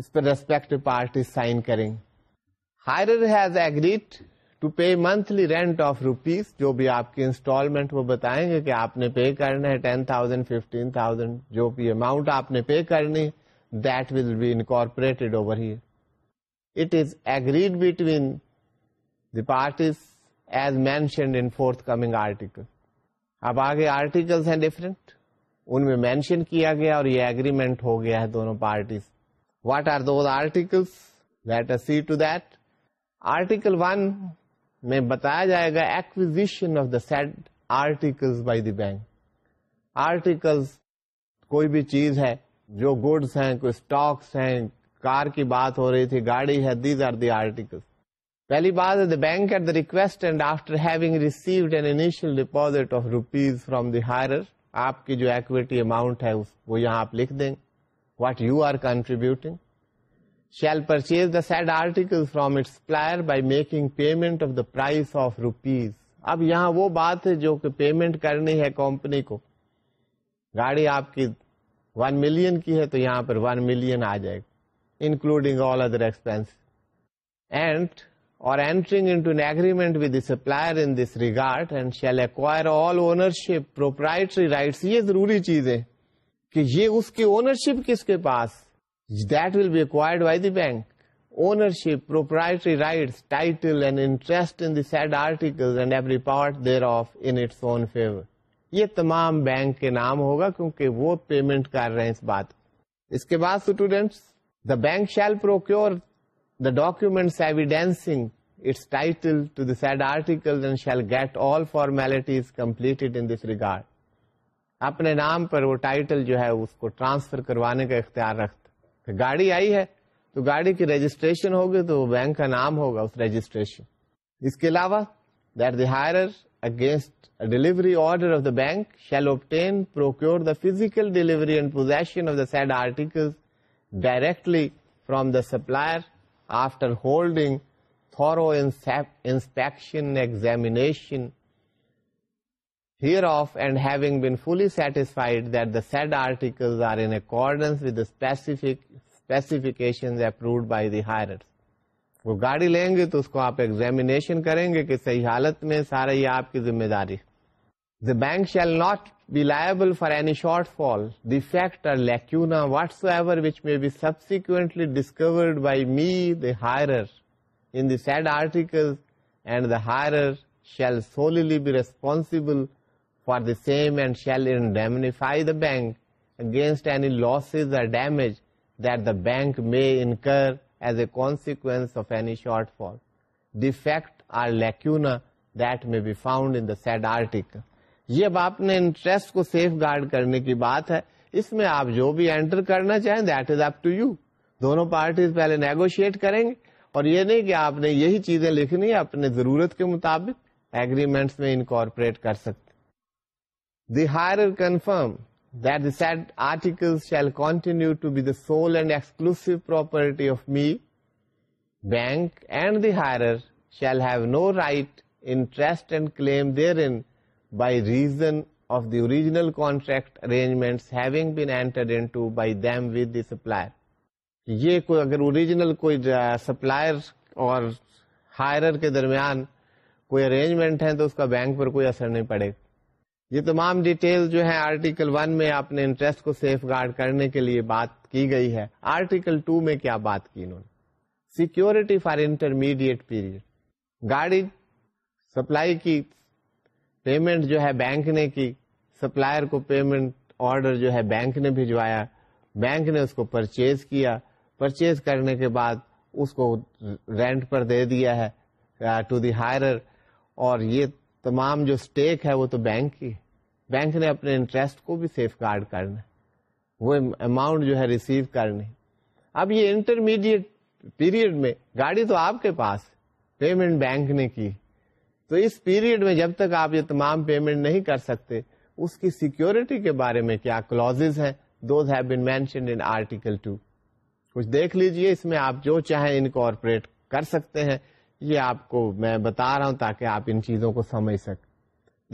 اس پہ ریسپیکٹ پارٹی سائن کریں گے hirer has agreed to pay monthly rent of rupees جو بھی آپ کی انسٹالمنٹ وہ بتائیں گے کہ آپ نے پے کرنا ہے ٹین تھاؤزینڈ فیفٹین تھاؤزینڈ جو بھی اماؤنٹ آپ نے پے کرنی that will be incorporate over here it is agreed between the parties as mentioned in forthcoming article اب آگے آرٹیکل ہیں ڈفرینٹ ان میں مینشن کیا گیا اور یہ اگریمنٹ ہو گیا ہے دونوں parties what are articles let a see to that article one میں بتایا جائے گا of the said article by the bank articles کوئی بھی چیز ہے جو گڈس ہیں کوئی اسٹاکس ہیں کار کی بات ہو رہی تھی گاڑی ہے دیز آر دی آرٹیکلس پہلی بات the bank at the request and after having received an initial of rupees from the hirer آپ کی جو ایکویٹی اماؤنٹ ہے وہ یہاں آپ لکھ دیں what you are contributing shall purchase the said article from its supplier by making payment of the price of rupees اب یہاں وہ بات ہے جو کہ پیمنٹ کرنی ہے کمپنی کو گاڑی آپ کی ون ملین کی ہے تو یہاں پر ون ملین آ جائے گا including all other expense and or entering into an agreement with the supplier in this regard and shall acquire all ownership, proprietary rights. یہ ضروری چیز ہے کہ یہ اس کی ownership کس کے پاس that will be acquired by the bank. Ownership, proprietary rights, title and interest in the said articles and every part thereof in its own favor. یہ تمام بینک کے نام ہوگا کیونکہ وہ پیمنٹ کر رہے ہیں اس بات اس کے بعد students the bank shall procure formalities its in this regard اپنے نام پر وہ ٹائٹل جو ہے اس کو ٹرانسفر کروانے کا اختیار رکھتے گاڑی آئی ہے تو گاڑی کی رجسٹریشن ہوگی تو وہ بینک کا نام ہوگا اس رجسٹریشن اس کے علاوہ that the hirer against delivery order of the bank shall procure the physical delivery and possession of the said article directly from the supplier said article are in car specification approved by the hirer وہ گاڑی لیں گے تو اس کو آپ examination کریں گے کہ صحیح حالت میں سارا یہ آپ کی ذمہ داری the bank shall not be liable for any shortfall, defect or lacuna whatsoever which may be subsequently discovered by me, the hirer, in the said articles, and the hirer shall solely be responsible for the same and shall indemnify the bank against any losses or damage that the bank may incur as a consequence of any shortfall, defect or lacuna that may be found in the said article. اب آپ نے interest کو safeguard کرنے کی بات ہے اس میں آپ جو بھی اینٹر کرنا چاہیں that is up to you دونوں پارٹیز پہلے نیگوشیٹ کریں گے اور یہ نہیں کہ آپ نے یہی چیزیں لکھنی ہے اپنے ضرورت کے مطابق ایگریمنٹس میں انکارپوریٹ کر سکتے the hirer confirm that the said article shall continue to be the sole and exclusive property of me bank and the hirer shall have no right interest and claim therein by reason of the original contract arrangements having been entered into by them with the supplier. یہ کوئی اگر original کوئی supplier اور ہائرر کے درمیان کوئی arrangement ہے تو اس کا بینک پر کوئی اثر نہیں پڑے یہ تمام ڈیٹیل جو ہے آرٹیکل ون میں آپ نے انٹرسٹ کو سیف گارڈ کرنے کے لیے بات کی گئی ہے آرٹیکل ٹو میں کیا بات کی انہوں نے سیکورٹی فار انٹرمیڈیٹ پیریڈ گاڑی سپلائی کی پیمنٹ جو ہے بینک نے کی سپلائر کو پیمنٹ آرڈر جو ہے بینک نے بھجوایا بینک نے اس کو پرچیز کیا پرچیز کرنے کے بعد اس کو رینٹ پر دے دیا ہے ٹو دی ہائر اور یہ تمام جو اسٹیک ہے وہ تو بینک کی بینک نے اپنے انٹرسٹ کو بھی سیف گارڈ کرنا وہ اماؤنٹ جو ہے ریسیو کرنی اب یہ انٹرمیڈیٹ پیریڈ میں گاڑی تو آپ کے پاس پیمنٹ بینک نے کی تو اس پیریڈ میں جب تک آپ یہ تمام پیمنٹ نہیں کر سکتے اس کی سیکیورٹی کے بارے میں کیا کلوز ہیں those have been mentioned in article two کچھ دیکھ لیجئے اس میں آپ جو چاہیں انکارپوریٹ کر سکتے ہیں یہ آپ کو میں بتا رہا ہوں تاکہ آپ ان چیزوں کو سمجھ سکیں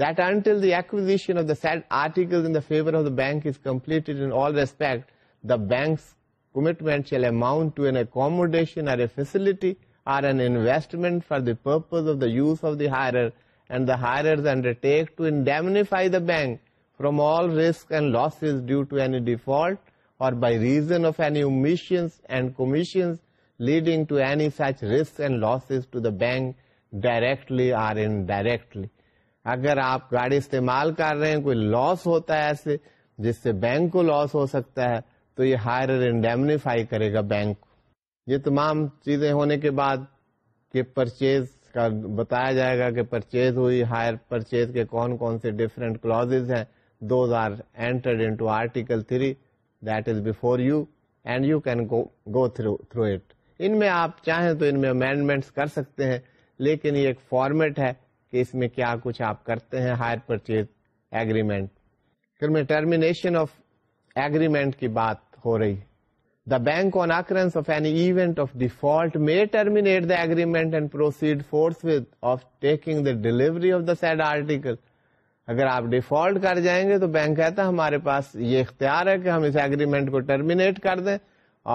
That until the acquisition of the said articles in the favor of the bank is completed in all respect, the bank's commitment shall amount to an accommodation or a facility bank directly or indirectly اگر آپ گاڑی استعمال کر رہے ہیں کوئی لاس ہوتا ہے ایسے جس سے بینک کو لاس ہو سکتا ہے تو یہ ہائر انڈیمنیفائی کرے گا بینک کو یہ تمام چیزیں ہونے کے بعد کہ پرچیز کا بتایا جائے گا کہ پرچیز ہوئی ہائر پرچیز کے کون کون سے ڈفرینٹ کلوز ہیں those are entered into article three that is before you and you can go through it ان میں آپ چاہیں تو ان میں امینڈمنٹس کر سکتے ہیں لیکن یہ ایک فارمیٹ ہے کہ اس میں کیا کچھ آپ کرتے ہیں ہائر پرچیز ایگریمنٹ پھر میں ٹرمینیشن آف ایگریمنٹ کی بات ہو رہی ہے bank on occurrence default forthwith of and proceed delivery of the said article اگر آپ ڈیفالٹ کر جائیں گے تو بینک کہتا ہے ہمارے پاس یہ اختیار ہے کہ ہم اس ایگریمنٹ کو ٹرمینیٹ کر دیں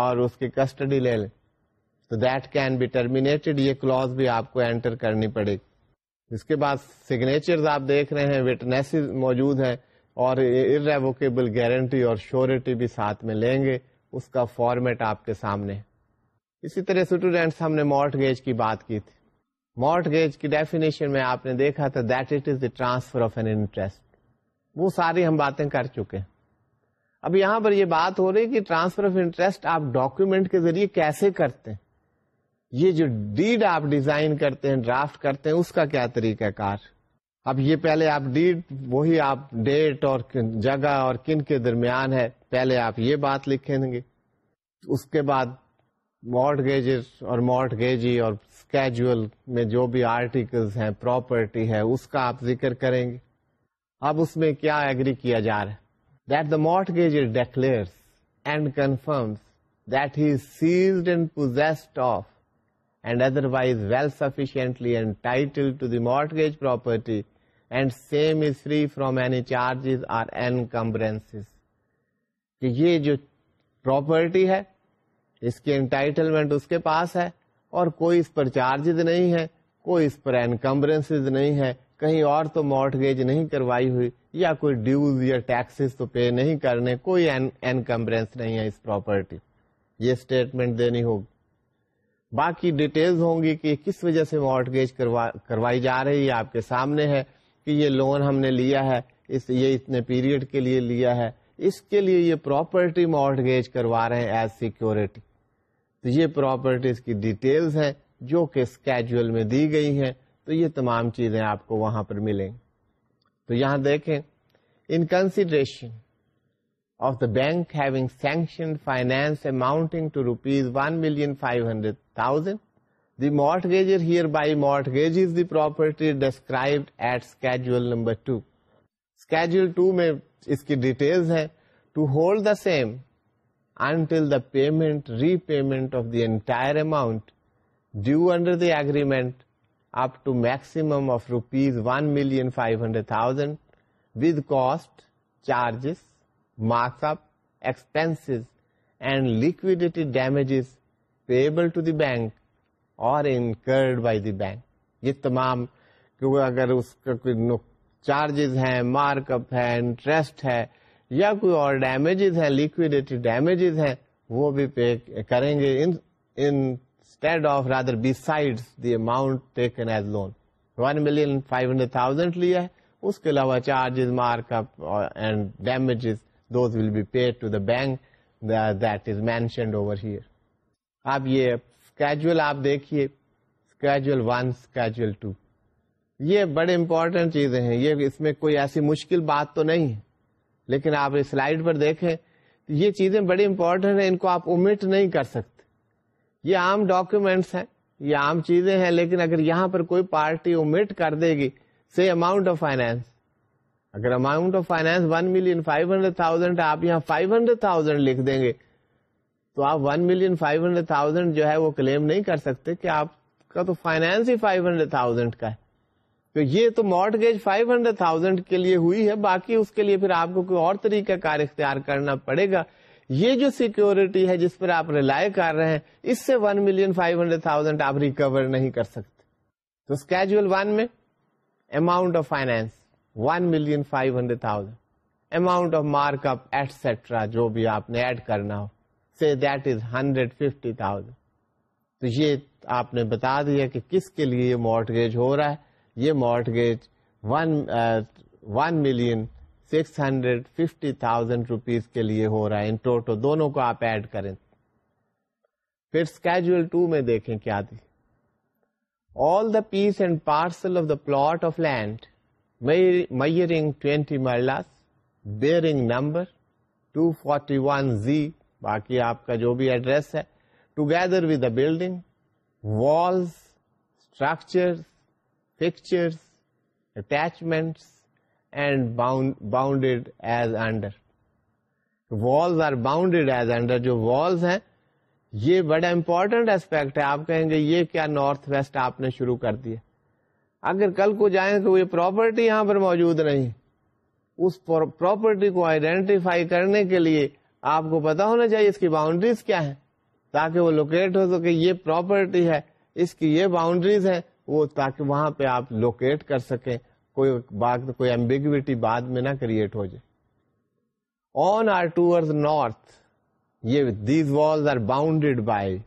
اور اس کی کسٹڈی لے لیں تو دیٹ کین بی ٹرمینیٹڈ یہ کلوز بھی آپ کو انٹر کرنی پڑے گی اس کے بعد سگنیچر آپ دیکھ رہے ہیں ویٹنیس موجود ہیں اور ارریوکیبل گارنٹی اور شیورٹی بھی ساتھ میں لیں گے اس کا فارمیٹ آپ کے سامنے اسی طرح اسٹوڈینٹس ہم نے مارٹ گیج کی بات کی تھی مارٹ گیج کی ڈیفینیشن میں آپ نے دیکھا تھا that it is the transfer of an interest وہ ساری ہم باتیں کر چکے اب یہاں پر یہ بات ہو رہی کہ ٹرانسفر آف انٹرسٹ آپ ڈاکومینٹ کے ذریعے کیسے کرتے ہیں یہ جو ڈیڈ آپ ڈیزائن کرتے ہیں ڈرافٹ کرتے ہیں اس کا کیا طریقہ کار اب یہ پہلے آپ ڈیٹ وہی آپ ڈیٹ اور جگہ اور کن کے درمیان ہے پہلے آپ یہ بات لکھیں گے اس کے بعد مارٹ گیجز اور مارٹ گیجی اور میں جو بھی آرٹیکلز ہیں پراپرٹی ہے اس کا آپ ذکر کریں گے اب اس میں کیا ایگری کیا جا رہا ہے that the mortgage declare and confirms that he seized and possessed of and otherwise well sufficiently mortgage property کہ یہ جو پراپرٹی ہے اس کی انٹائٹلمنٹ اس کے پاس ہے اور کوئی اس پر چارجز نہیں ہے کوئی اس پر انکمبرنس نہیں ہے کہیں اور تو مارٹگیج نہیں کروائی ہوئی یا کوئی ڈیوز یا ٹیکسز تو پے نہیں کرنے کوئی انکمبرنس نہیں ہے اس پراپرٹی یہ اسٹیٹمنٹ دینی ہوگی باقی ڈیٹیلز ہوں گی کہ کس وجہ سے مارٹگیج کروائی جا رہی ہے آپ کے سامنے ہے کہ یہ لون ہم نے لیا ہے اس یہ اتنے پیریڈ کے لیے لیا ہے اس کے لیے یہ پراپرٹی مارڈگیج کروا رہے ہیں ایز سیکورٹی تو یہ پراپرٹیز کی ڈیٹیلز ہیں جو کہ میں دی گئی ہیں تو یہ تمام چیزیں آپ کو وہاں پر ملیں تو یہاں دیکھیں in consideration of the bank having sanction finance amounting to rupees one million five hundred thousand the mortgage hereby mortgage the property describe at schedule number two schedule two میں اس کی ڈیٹیل ہے to hold the same until the payment repayment of the entire amount due under the agreement up to maximum of rupees one million five hundred thousand with cost charge markup expenses and liquidity damages payable to the bank اور incurred by the bank یہ تمام کیونکہ اگر اس کا کوئی charges ہیں mark up ہے interest ہے یا کوئی اور ڈیمیجز ہیں لیکوڈیٹی ڈیمیجز ہیں وہ بھی پے کریں گے instead of rather beside the amount taken as loan one million five hundred thousand لیا ہے اس کے علاوہ charges markup and damages those will be pay to the bank that is mentioned over here آپ یہ schedule آپ دیکھیے one to یہ بڑے امپورٹینٹ چیزیں ہیں یہ اس میں کوئی ایسی مشکل بات تو نہیں ہے لیکن آپ سلائڈ پر دیکھیں یہ چیزیں بڑی امپورٹینٹ ہیں ان کو آپ امٹ نہیں کر سکتے یہ عام ڈاکومینٹس ہیں یہ عام چیزیں ہیں لیکن اگر یہاں پر کوئی پارٹی امٹ کر دے گی سی اماؤنٹ آف فائنینس اگر amount of finance one million five hundred thousand آپ یہاں فائیو ہنڈریڈ تھاؤزینڈ لکھ دیں گے تو آپ one million five hundred thousand جو ہے وہ کلیم نہیں کر سکتے کہ آپ کا تو فائنینس فائیو ہنڈریڈ تھاؤزینڈ کا ہے تو یہ تو mortgage five hundred thousand کے لیے ہوئی ہے باقی اس کے لیے پھر آپ کو کوئی اور طریقہ کار اختیار کرنا پڑے گا یہ جو سیکیورٹی ہے جس پر آپ ریلائی کر رہے ہیں اس سے one million five hundred thousand آپ ریکور نہیں کر سکتے تو اسکیجل ون میں amount of finance one million five hundred thousand amount of markup etcetera جو بھی آپ نے ایڈ کرنا ہو سے that is hundred fifty thousand تو یہ آپ نے بتا دیا کہ کس کے لیے یہ مارٹگیج ہو رہا ہے یہ mortgage one one million six hundred fifty thousand rupees کے لیے ہو رہا ہے ان دونوں کو آپ ایڈ کریں پھر اسکیجل ٹو میں دیکھیں کیا the piece and parcel of the plot of land measuring twenty marlas bearing number two forty one Z باقی آپ کا جو بھی ایڈریس ہے together with the building attachment bounded as under or bounded as under جو ہیں یہ بڑا امپورٹنٹ اسپیکٹ ہے آپ کہیں گے یہ کیا نارتھ ویسٹ آپ نے شروع کر دیا اگر کل کو جائیں تو یہ پراپرٹی یہاں پر موجود نہیں اس پراپرٹی کو آئیڈینٹیفائی کرنے کے لیے آپ کو پتا ہونا چاہیے اس کی باؤنڈریز کیا ہے تاکہ وہ لوکیٹ ہو سکے یہ پراپرٹی ہے اس کی یہ باؤنڈریز ہے وہ تاکہ وہاں پہ آپ لوکیٹ کر سکیں کوئی بات کوئی ایمبیگوٹی بعد میں نہ کریٹ ہو جائے آن آر ٹور نارتھ یہ these are bounded by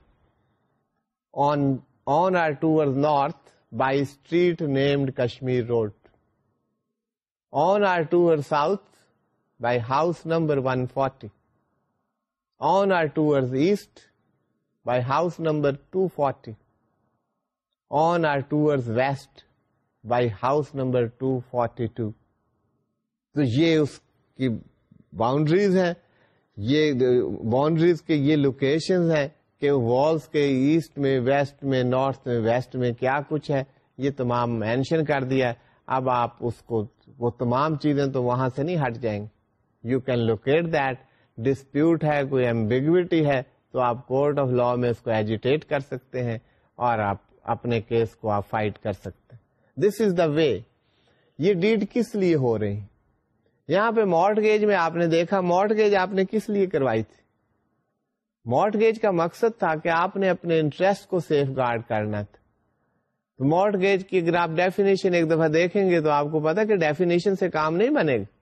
on or toward north by street named Kashmir road on or toward south by house number one forty on or towards east by house number two forty on or toward two forty two تو یہ اس کی boundaries ہیں یہ boundaries کے یہ location ہیں کہ والس کے ایسٹ میں ویسٹ میں نارتھ میں ویسٹ میں کیا کچھ ہے یہ تمام مینشن کر دیا ہے اب آپ اس کو وہ تمام چیزیں تو وہاں سے نہیں ہٹ جائیں گے you can locate that dispute ہے کوئی ایمبیگوٹی ہے تو آپ کورٹ آف لا میں اس کو ایجوٹیٹ کر سکتے ہیں اور آپ اپنے کیس کو آپ فائٹ کر سکتے ہیں دس از دا وے یہ ڈیڈ کس لیے ہو رہی یہاں پہ مارٹگیج میں آپ نے دیکھا مارٹگیج آپ نے کس لیے کروائی تھی مارٹ گیج کا مقصد تھا کہ آپ نے اپنے انٹرسٹ کو سیف گارڈ کرنا تھا مارٹ گیج کی اگر آپ ڈیفینیشن ایک دفعہ دیکھیں گے تو آپ کو پتا کہ ڈیفینیشن سے کام نہیں بنے گا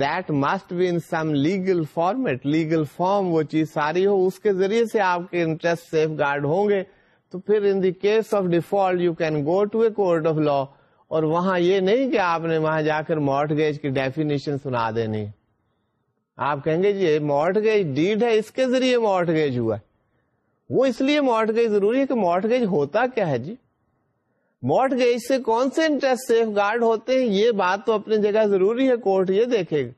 that must be in some legal format legal form وہ چیز ساری ہو اس کے ذریعے سے آپ کے انٹرسٹ سیف گارڈ ہوں گے تو پھر in the case of default you can go to a court of law اور وہاں یہ نہیں کہ آپ نے وہاں جا کر مارٹ گیج کی ڈیفینیشن سنا دینی آپ کہیں گے جی مارٹ گیج ڈیڈ ہے اس کے ذریعے مارٹ گیج ہوا وہ اس لیے مارٹ گیج ضروری ہے کہ مارٹ گیج ہوتا کیا ہے جی مارٹ گیج سے کون سے انٹرسٹ سیف گارڈ ہوتے ہیں یہ بات تو اپنی جگہ ضروری ہے کورٹ یہ دیکھے گا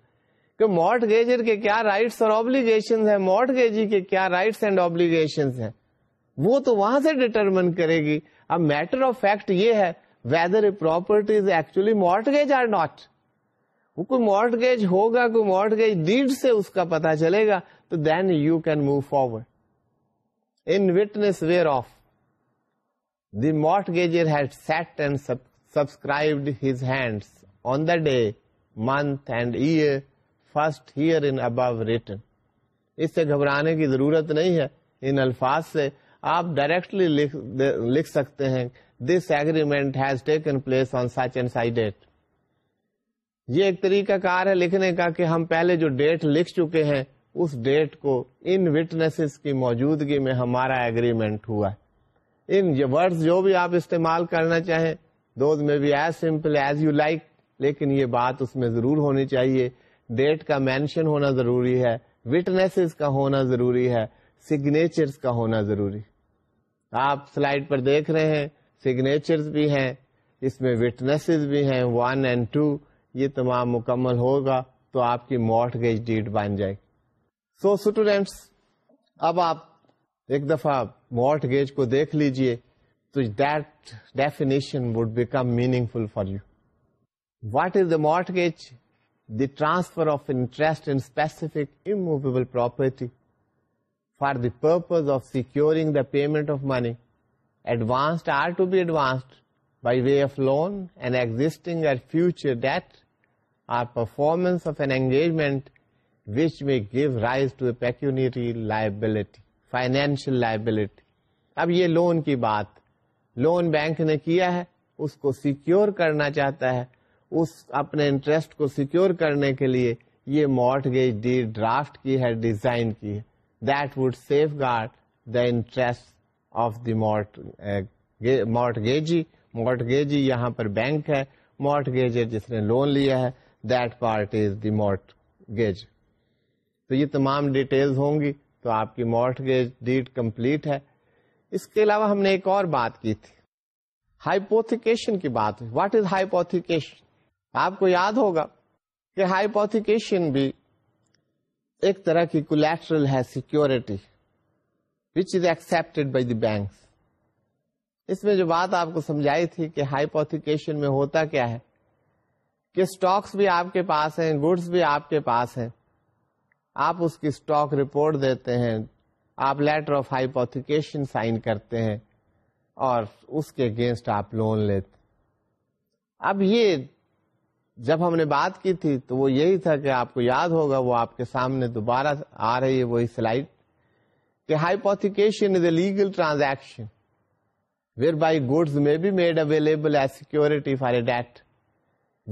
کہ مارٹ گیجر کے کیا رائٹس اور آبلیگیشن مارٹ گیجی کے کیا رائٹس اینڈ آبلیگیشن ہیں وہ تو وہاں سے ڈیٹرمن کرے گی اب میٹر آف فیکٹ یہ ہے whether a property actually mort mortgage or not وہ کوئی مارٹ گیج ہوگا کوئی مارٹگیج سے اس کا پتا چلے گا تو then you can move forward in witness whereof the and sub subscribed set and on his hands on the day month and year above here اس سے گھبرانے کی ضرورت نہیں ہے ان الفاظ سے آپ ڈائریکٹلی لکھ سکتے ہیں this agreement has taken place on such and such date یہ ایک طریقہ کار ہے لکھنے کا کہ ہم پہلے جو ڈیٹ لکھ چکے ہیں اس ڈیٹ کو ان وٹنس کی موجودگی میں ہمارا ایگریمنٹ ہوا ہے ان یہ ورڈ جو بھی آپ استعمال کرنا چاہیں دوز میں as as simple you like لیکن یہ بات اس میں ضرور ہونی چاہیے ڈیٹ کا مینشن ہونا ضروری ہے وٹنسز کا ہونا ضروری ہے سگنیچرز کا ہونا ضروری آپ سلائڈ پر دیکھ رہے ہیں سگنیچرز بھی ہیں اس میں وٹنسز بھی ہیں ون اینڈ ٹو یہ تمام مکمل ہوگا تو آپ کی موٹ گیج ڈیٹ بن جائے گی سو اسٹوڈینٹس اب آپ ایک دفعہ مارٹ گیچ کو دیکھ لیجئے تو that definition would become meaningful for you what is the mortgage the transfer of interest in specific immovable property for the purpose of securing the payment of money advanced or to be advanced by way of loan and existing at future date or performance of an engagement which may give rise to a pecuniary liability financial liability اب یہ loan کی بات loan bank نے کیا ہے اس کو secure کرنا چاہتا ہے اس اپنے انٹرسٹ کو سیکیور کرنے کے لیے یہ مارٹ گیج ڈی ڈرافٹ کی ہے ڈیزائن کی ہے that would safeguard the interest of mortgagee mortgagee یہاں پر بینک ہے مارٹ گیج جس نے لون لیا ہے that part is the mortgage تو یہ تمام ڈیٹیلز ہوں گی تو آپ کی مورٹ ڈیڈ کمپلیٹ ہے اس کے علاوہ ہم نے ایک اور بات کی تھی ہائیپوتھیکیشن کی بات واٹ از ہائپوتھیکیشن آپ کو یاد ہوگا کہ ہائیپوتھیکیشن بھی ایک طرح کی کولیٹرل ہے سیکورٹی بائی دی بینک اس میں جو بات آپ کو سمجھائی تھی کہ ہائپوتھیکیشن میں ہوتا کیا ہے کہ اسٹاکس بھی آپ کے پاس ہیں گڈس بھی آپ کے پاس ہیں آپ اس کی اسٹاک رپورٹ دیتے ہیں آپ لیٹر آف ہائیپوتھیکیشن سائن کرتے ہیں اور اس کے اگینسٹ آپ لون لیتے اب یہ جب ہم نے بات کی تھی تو وہ یہی تھا کہ آپ کو یاد ہوگا وہ آپ کے سامنے دوبارہ آ رہی ہے وہی سلائڈ کہ hypothecation is a legal transaction whereby goods میں security for a debt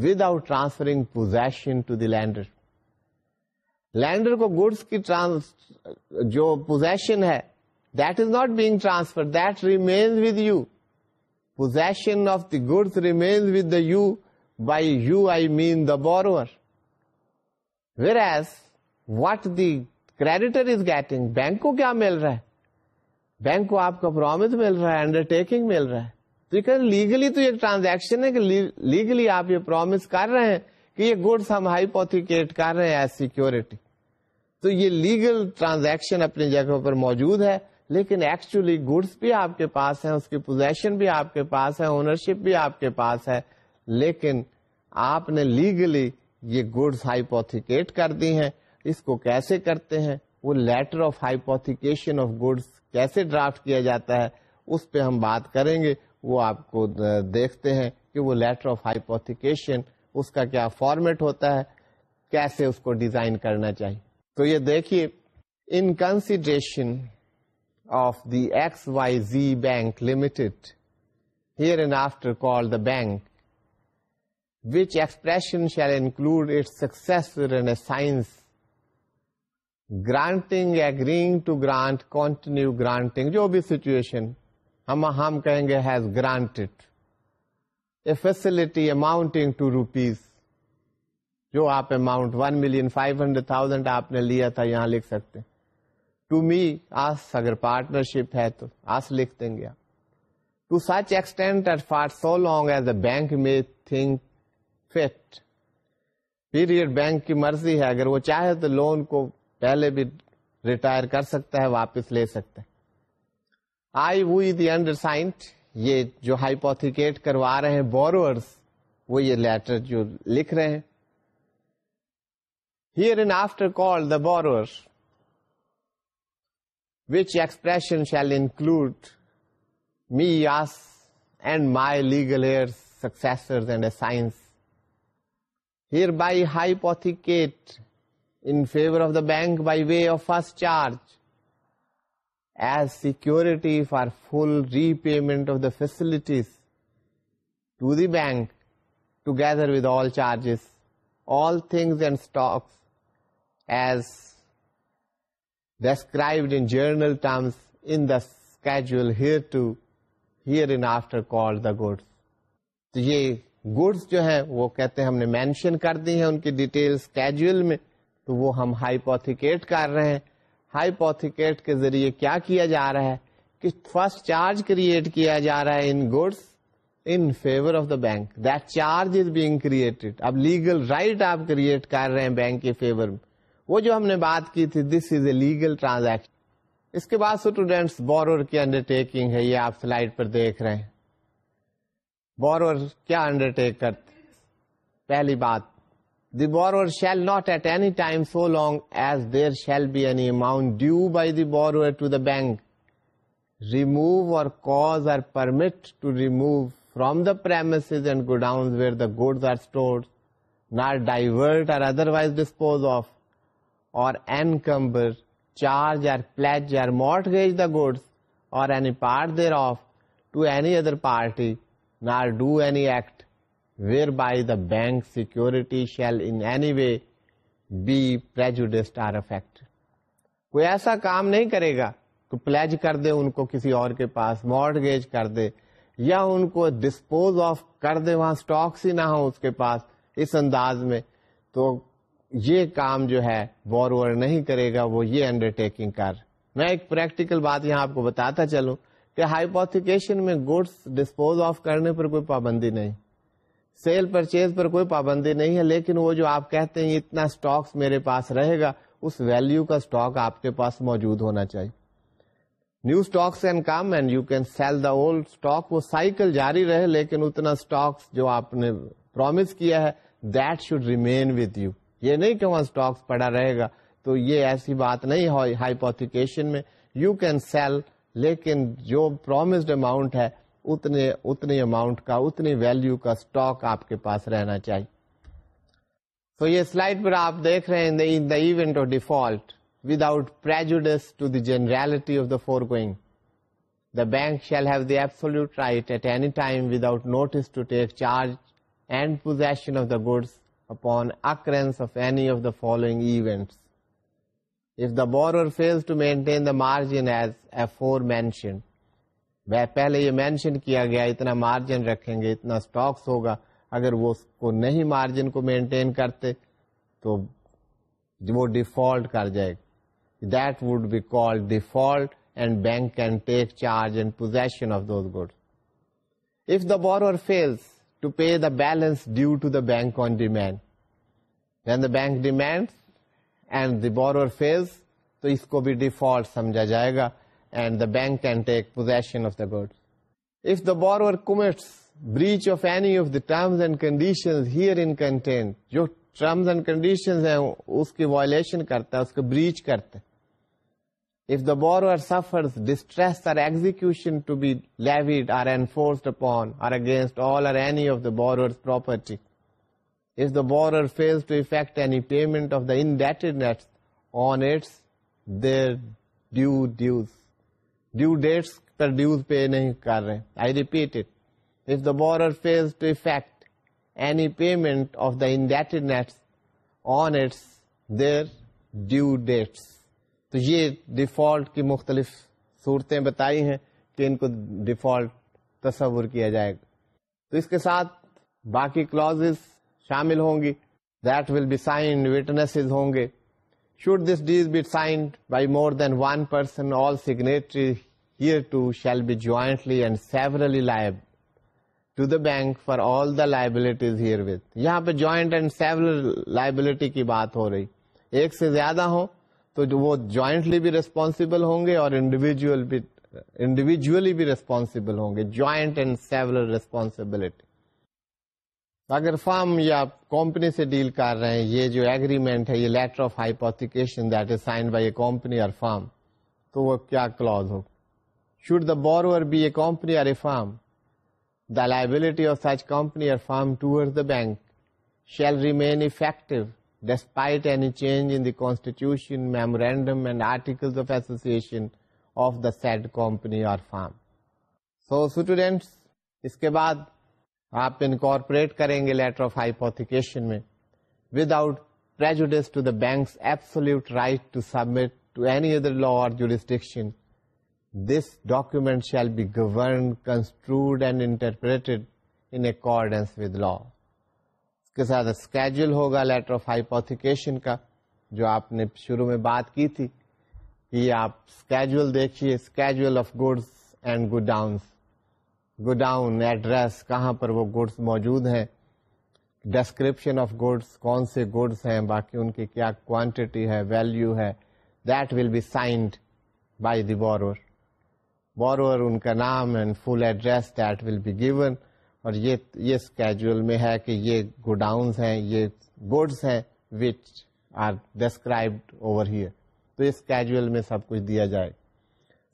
without transferring position to the lender lender کو گڈس کی ٹرانس پوزیشن ہے that that is not being transfer remains with you position of the goods remains with the you by you I mean the borrower as what the creditor is getting bank کو کیا مل رہا ہے bank کو آپ کا promise مل رہا ہے انڈر ٹیکنگ مل رہا ہے تو یہ لیگلی تو یہ ٹرانزیکشن ہے کہ لیگلی آپ یہ پرومس کر رہے ہیں کہ یہ گڈس ہم ہائیپوتھیکیٹ کر رہے ہیں ایز سیکورٹی تو یہ لیگل ٹرانزیکشن اپنی جگہ پر موجود ہے لیکن ایکچولی گڈس بھی آپ کے پاس ہیں اس کی پوزیشن بھی آپ کے پاس ہے اونرشپ بھی آپ کے پاس ہے لیکن آپ نے لیگلی یہ گڈس ہائیپوتھیکیٹ کر دی ہیں اس کو کیسے کرتے ہیں وہ letter of hypothecation of goods کیسے ڈرافٹ کیا جاتا ہے اس پہ ہم بات کریں گے وہ آپ کو دیکھتے ہیں کہ وہ لیٹر آف ہائیپوتھیکیشن اس کا کیا فارمیٹ ہوتا ہے کیسے اس کو ڈیزائن کرنا چاہیے تو یہ دیکھیے in consideration of the X Y Z bank limited here and after call the bank which expression shall include it six an a assigns granting agreeing to grant continue granting جو بھی ہم ہم کہیں گے has granted a facility amounting to rupees جو آپ amount one million five hundred thousand آپ نے لیا تھا یہاں لکھ سکتے ٹو می آس اگر پارٹنرشپ ہے تو آس لکھ دیں گے to such extent at for so long as a bank میں تھنک فٹ پیریڈ بینک کی مرضی ہے اگر وہ چاہے تو لون کو پہلے بھی ریٹائر کر سکتا ہے واپس لے سکتا ہے آئی وی دی انڈر سائنٹ یہ جو ہائپوتھیکیٹ کروا رہے ہیں بورورس وہ یہ لیٹر جو لکھ رہے ہیں hereinafter called the borrower, which expression shall include me, us, and my legal heirs, successors, and assigns. Hereby hypothecate in favor of the bank by way of first charge as security for full repayment of the facilities to the bank together with all charges, all things and stocks described in general terms in the schedule hereinafter call the good یہ goods جو ہے وہ کہتے ہم نے mention کر دی ہیں ان کی ڈیٹیل کیجوئل میں تو وہ ہم ہائی پوت کر رہے ہیں ہائیپوتھیکٹ کے ذریعے کیا کیا جا رہا ہے کہ فرسٹ چارج کریٹ کیا جا رہا ہے بینک دارج کریٹ اب لیگل رائٹ آپ کریئٹ کر رہے ہیں بینک کے فیور میں وہ جو ہم نے بات کی تھی this is a legal transaction اس کے بعد اسٹوڈینٹس بورور کی انڈر ٹیکنگ ہے یہ آپ سلائڈ پر دیکھ رہے ہیں بورور کیا انڈر ٹیک کرتے پہلی بات the borrower shall not at any time so long as there shall be any amount due by the borrower to the bank remove or cause or permit to remove from the premises and godown where the goods are store nor divert or otherwise dispose of or encumber, charge or pledge or mortgage the goods or any part thereof to any other party, nor do any act whereby the bank security shall in any way be prejudiced or affected. کوئی ایسا کام نہیں کرے گا کہ please کر دے ان کو کسی اور کے پاس مارڈگیج کر دے یا ان کو ڈسپوز آف کر دے وہاں سٹاکس ہی نہ ہو اس کے پاس اس انداز میں تو یہ کام جو ہے بور نہیں کرے گا وہ یہ انڈر ٹیکنگ کر میں ایک پریکٹیکل بات یہاں آپ کو بتاتا چلوں کہ ہائیپوتھیکیشن میں گوڈس ڈسپوز آف کرنے پر کوئی پابندی نہیں سیل پرچیز پر کوئی پابندی نہیں ہے لیکن وہ جو آپ کہتے ہیں اتنا اسٹاک میرے پاس رہے گا اس ویلو کا اسٹاک آپ کے پاس موجود ہونا چاہیے new stock and come and you can sell the old stock وہ سائیکل جاری رہے لیکن اتنا اسٹاک جو آپ نے پرومس کیا ہے that should remain with you یہ نہیں کہ وہاں اسٹاک پڑا رہے گا تو یہ ایسی بات نہیں ہو ہائیپوتھیکیشن میں یو کین سیل لیکن جو پرومسڈ اماؤنٹ ہے اتنے اتنے اماؤنٹ کا اتنی ویلو کا اسٹاک آپ کے پاس رہنا چاہیے تو یہ سلائڈ پر آپ دیکھ رہے ہیں in the event of default without to the of the foregoing the bank shall have the absolute right at any time without notice to take charge and possession of the goods upon occurrence of of any the following events. If the borrower fails to maintain the margin as aforementioned, وہ پہلے یہ mention کیا گیا اتنا margin رکھیں گے اتنا stocks ہوگا اگر وہ مارجن کو مینٹین کرتے تو وہ ڈیفالٹ کر جائے گا call default and bank can take charge and possession of good if the fails to pay the balance due to the bank on demand bank demand and the borrower fails تو اس کو بھی default سمجھا جائے گا and the bank can take possession of the good if the commits breach of of any the terms and condition herein contained جو terms and condition ہیں اس کی وایولیشن کرتا ہے اس کو بریچ کرتا ہے if the the distress or or or or to be upon against all any of property default کی مختلف صورتیں بتائی ہیں کہ ان کو ڈیفالٹ تصور کیا جائے گا تو اس کے ساتھ باقی کلاسز شامل ہوں گی that will be signed witness ہوں گے should this deeds be signed by more than one person all hereto shall be jointly and severally liable to the bank for all the liabilities herewith یہاں پہ joint and several liability کی بات ہو رہی ایک سے زیادہ ہو تو وہ جوائنٹلی بھی ریسپانسبل ہوں گے اور انڈیویجلی بھی ریسپانسبل ہوں گے جوائنٹ اینڈ سیور ریسپانسبلٹی اگر فارم یا کمپنی سے ڈیل کر رہے ہیں یہ جو ایگریمنٹ ہے یہ letter of hypothecation that is sign by a company اور فارم تو وہ کیا close who should the borrower be a company اور a firm the liability of such company اور firm toward the bank shall remain effective despite any change in the constitution memorandum and article of association of the said company اور firm so students اس کے بعد آپ incorporate کریں گے letter of hypothecation میں without prejudice to the bank's absolute right to submit to any other law or jurisdiction this document shall be governed construed and interpreted in accordance with law اس کے ساتھ اسکیجل ہوگا letter of hypothecation کا جو آپ نے شروع میں بات کی تھی کہ آپ اسکیجل دیکھیے schedule of goods and godowns godown address کہاں پر وہ گڈس موجود ہیں ڈسکرپشن آف گڈس کون سے گڈس ہیں باقی ان کی کیا کوانٹٹی ہے ویلو ہے that will be signed by the borrower borrower ان کا نام and full address that will be given اور یہ یہ اورجوئل میں ہے کہ یہ گوڈاؤنس ہیں یہ گڈس ہیں which are described over here تو اس کیجول میں سب کچھ دیا جائے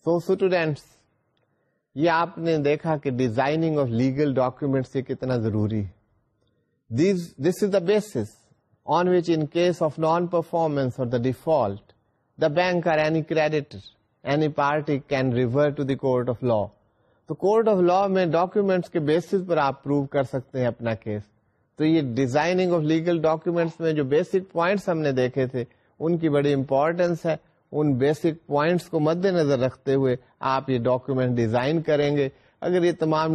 سو اسٹوڈینٹس یہ آپ نے دیکھا کہ ڈیزائننگ آف لیگل ڈاکومینٹس یہ کتنا ضروری ہے this is the basis on which in case of non performance or the default the bank or any credit any party can river to the court of law تو court of law میں documents کے basis پر آپ prove کر سکتے ہیں اپنا case تو یہ ڈیزائننگ آف لیگل ڈاکومینٹس میں جو بیسک پوائنٹس ہم نے دیکھے تھے ان کی بڑی امپورٹینس ہے ان بیسک پوائنٹس کو مد نظر رکھتے ہوئے آپ یہ ڈاکیومینٹ ڈیزائن کریں گے اگر یہ تمام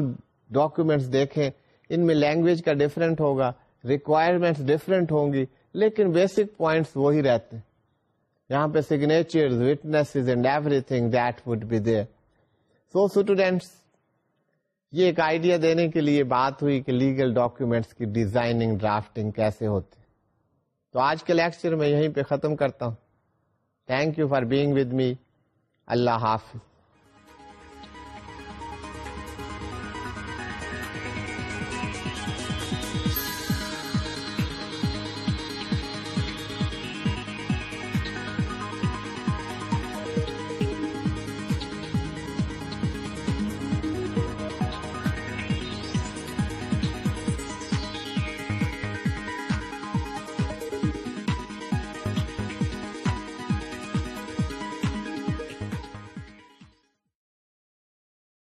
ڈاکیومینٹس دیکھیں ان میں لینگویج کا ڈفرینٹ ہوگا ریکوائرمنٹس ڈفرینٹ ہوں گی لیکن بیسک پوائنٹس وہی رہتے ہیں یہاں پہ signature witness and everything that would be there so students یہ ایک آئیڈیا دینے کے لیے بات ہوئی کہ لیگل ڈاکیومینٹس کی ڈیزائننگ ڈرافٹنگ کیسے ہوتی تو آج کے لیکچر میں یہیں پہ ختم کرتا ہوں thank you for being with me اللہ حافظ